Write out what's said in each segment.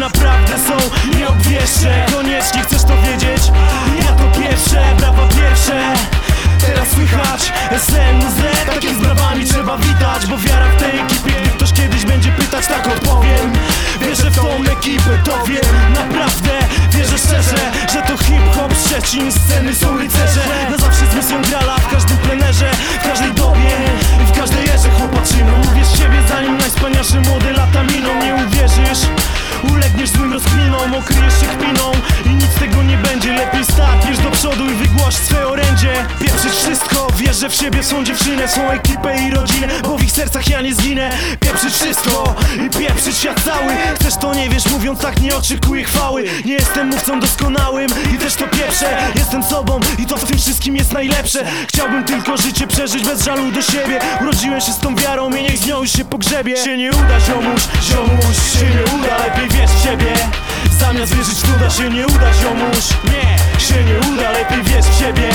naprawdę są, nie obwieszę Koniecznie chcesz to wiedzieć? Ja to pierwsze, brawa pierwsze. Teraz słychać SNZ Takie z. Brawami trzeba witać Bo wiara w tej ekipie. Gdy ktoś kiedyś będzie pytać, tak odpowiem Wierzę w tą ekipę, to wiem. Naprawdę, wierzę szczerze Że to hip-hop Szczecin okryjesz się kpiną I nic z tego nie będzie, lepiej stać do przodu i wygłasz swe orędzie. Pieprzyć wszystko, wierzę w siebie, są dziewczyny, są ekipę i rodzinę Bo w ich sercach ja nie zginę. Pieprzyć wszystko i pieprzyć świat cały. Chcesz to nie wiesz, mówiąc tak nie oczekuję chwały. Nie jestem mówcą doskonałym i też to pieprzę Jestem sobą i to w tym wszystkim jest najlepsze. Chciałbym tylko życie przeżyć bez żalu do siebie. Urodziłem się z tą wiarą i niech z nią już się pogrzebie. Się nie uda ziomuś, ziomuś, się nie Zamiast wierzyć w cuda się nie uda ziomuś. Nie, się nie uda, lepiej wierz w siebie.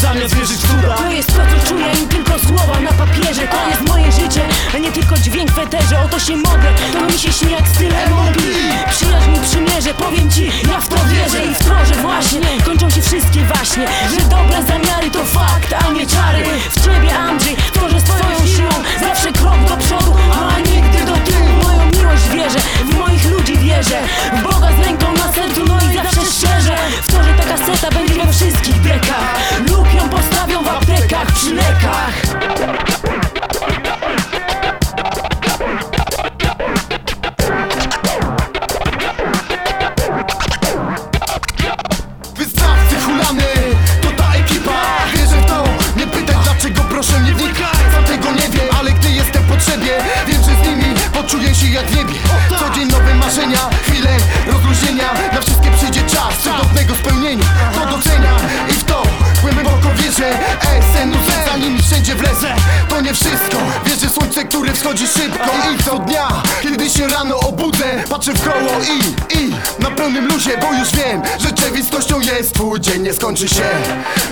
Zamiast wierzyć w cuda. To jest to co czuję i tylko słowa na papierze. To jest moje życie, a nie tylko dźwięk w eterze. Oto się mogę, to mi się śni jak styl MOB Przyjaźń i przymierze, powiem ci, ja w to wierzę I w to, właśnie kończą się wszystkie waśnie. Że dobre zamiary to fakt, a nie czary. W ciebie Andrzej, we wszystkich dekach Lub ją postawią w aptekach, przy lekach. Wystawcy hulany, to ta ekipa. Wierzę w to, nie pytaj dlaczego proszę nie wnikaj Sam tego nie wiem, ale gdy jestem w potrzebie Wiem, że z nimi poczuję się jak w niebie. Co dzień nowe marzenia, wschodzi szybko I co dnia, kiedy się rano obudzę Patrzę w koło i, i na pełnym luzie Bo już wiem, rzeczywistością jest Twój dzień nie skończy się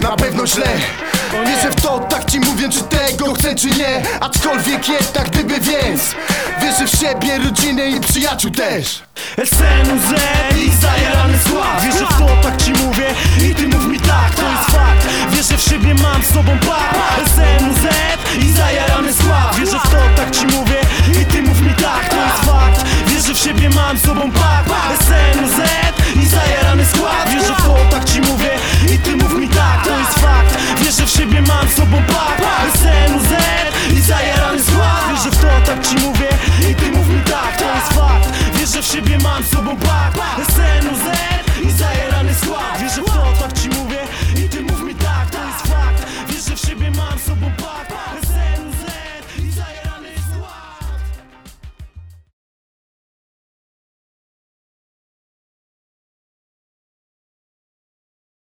na pewno źle. Wierzę w to, tak ci mówię, czy tego chcę, czy nie Aczkolwiek jednak gdyby więc Wierzę w siebie, rodzinę i przyjaciół też. SNUZ i zajarany skład Wierzę w to, tak ci mówię i ty mów mi tak, to jest fakt. Wierzę w siebie, mam z sobą pakt sobą pakt SNUZ i zajarany skład. Wierzę w to, tak ci mówię i ty mów mi tak, to jest fakt. Wierzę w siebie, mam sobą pakt SNUZ i zajarany skład. Wierzę w to, tak ci mówię i ty mów mi tak, to jest fakt. Wierzę w siebie, mam sobą SNUZ